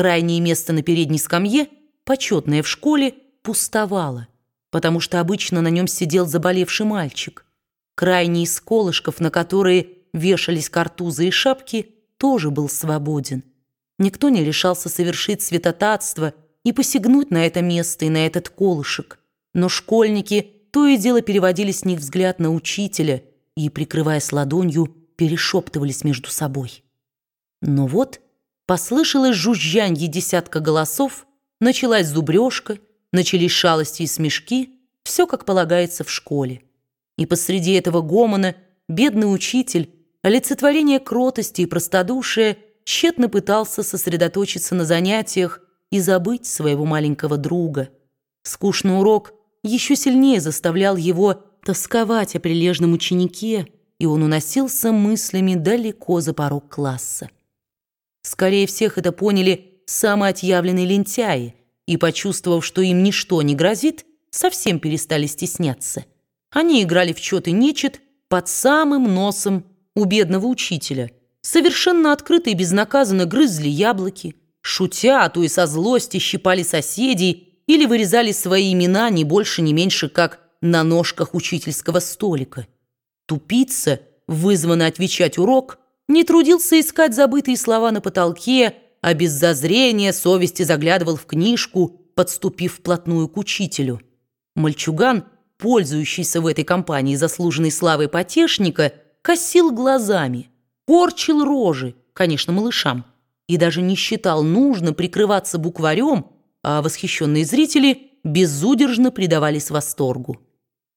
Крайнее место на передней скамье, почетное в школе, пустовало, потому что обычно на нем сидел заболевший мальчик. Крайний из колышков, на которые вешались картузы и шапки, тоже был свободен. Никто не решался совершить святотатство и посягнуть на это место и на этот колышек. Но школьники то и дело переводили с них взгляд на учителя и, прикрываясь ладонью, перешептывались между собой. Но вот послышалось жужжанье десятка голосов, началась зубрежка, начались шалости и смешки, все как полагается в школе. И посреди этого гомона бедный учитель, олицетворение кротости и простодушия, тщетно пытался сосредоточиться на занятиях и забыть своего маленького друга. Скучный урок еще сильнее заставлял его тосковать о прилежном ученике, и он уносился мыслями далеко за порог класса. Скорее всех это поняли самые отъявленные лентяи, и, почувствовав, что им ничто не грозит, совсем перестали стесняться. Они играли в чет и нечет под самым носом у бедного учителя, совершенно открыто и безнаказанно грызли яблоки, шутя, а то и со злости щипали соседей или вырезали свои имена не больше, не меньше, как на ножках учительского столика. Тупица, вызванный отвечать урок, не трудился искать забытые слова на потолке, а без зазрения совести заглядывал в книжку, подступив вплотную к учителю. Мальчуган, пользующийся в этой компании заслуженной славой потешника, косил глазами, порчил рожи, конечно, малышам, и даже не считал нужно прикрываться букварем, а восхищенные зрители безудержно предавались восторгу.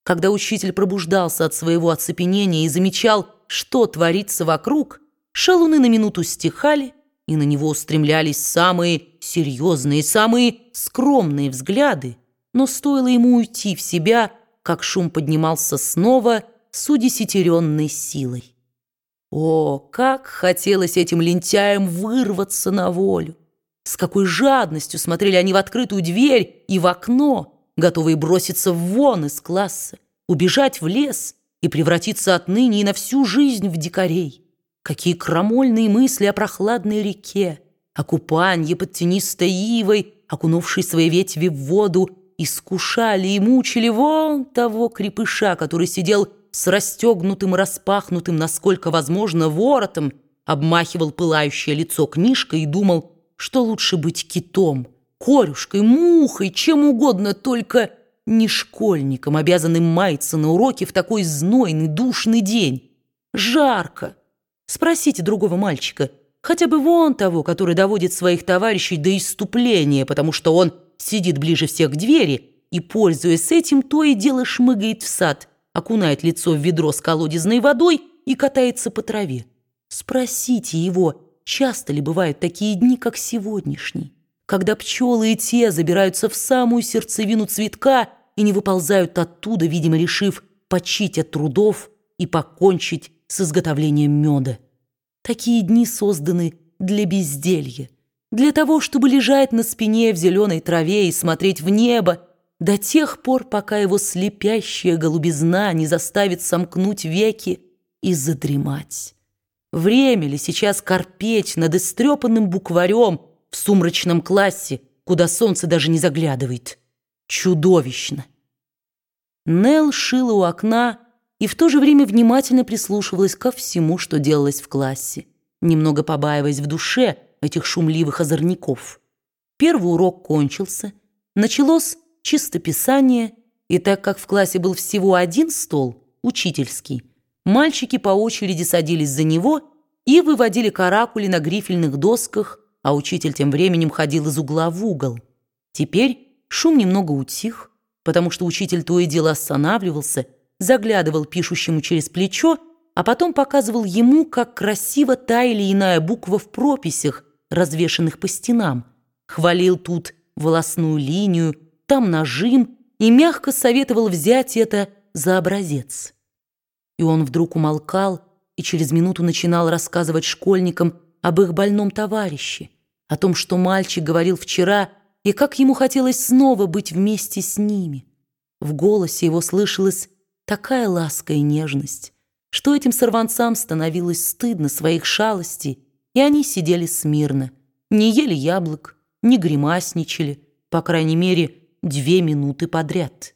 Когда учитель пробуждался от своего оцепенения и замечал, что творится вокруг, шалуны на минуту стихали, и на него устремлялись самые серьезные, самые скромные взгляды, но стоило ему уйти в себя, как шум поднимался снова с удесятеренной силой. О, как хотелось этим лентяям вырваться на волю! С какой жадностью смотрели они в открытую дверь и в окно, готовые броситься вон из класса, убежать в лес и превратиться отныне и на всю жизнь в дикарей. Какие крамольные мысли о прохладной реке, о купанье под тенистой ивой, окунувшей свои ветви в воду, искушали и мучили вон того крепыша, который сидел с расстегнутым и распахнутым, насколько возможно, воротом, обмахивал пылающее лицо книжкой и думал, что лучше быть китом, корюшкой, мухой, чем угодно, только не школьником, обязанным маяться на уроке в такой знойный, душный день. Жарко. Спросите другого мальчика, хотя бы вон того, который доводит своих товарищей до иступления, потому что он сидит ближе всех к двери и, пользуясь этим, то и дело шмыгает в сад, окунает лицо в ведро с колодезной водой и катается по траве. Спросите его, часто ли бывают такие дни, как сегодняшний, когда пчелы и те забираются в самую сердцевину цветка и не выползают оттуда, видимо, решив почить от трудов и покончить с изготовлением меда. Такие дни созданы для безделья, для того, чтобы лежать на спине в зеленой траве и смотреть в небо до тех пор, пока его слепящая голубизна не заставит сомкнуть веки и задремать. Время ли сейчас корпеть над истрепанным букварем в сумрачном классе, куда солнце даже не заглядывает? Чудовищно! Нел шила у окна, и в то же время внимательно прислушивалась ко всему, что делалось в классе, немного побаиваясь в душе этих шумливых озорников. Первый урок кончился, началось чистописание, и так как в классе был всего один стол, учительский, мальчики по очереди садились за него и выводили каракули на грифельных досках, а учитель тем временем ходил из угла в угол. Теперь шум немного утих, потому что учитель то и дело останавливался заглядывал пишущему через плечо, а потом показывал ему, как красиво та или иная буква в прописях, развешанных по стенам. Хвалил тут волосную линию, там нажим и мягко советовал взять это за образец. И он вдруг умолкал и через минуту начинал рассказывать школьникам об их больном товарище, о том, что мальчик говорил вчера, и как ему хотелось снова быть вместе с ними. В голосе его слышалось такая ласка и нежность, что этим сорванцам становилось стыдно своих шалостей, и они сидели смирно, не ели яблок, не гримасничали, по крайней мере, две минуты подряд.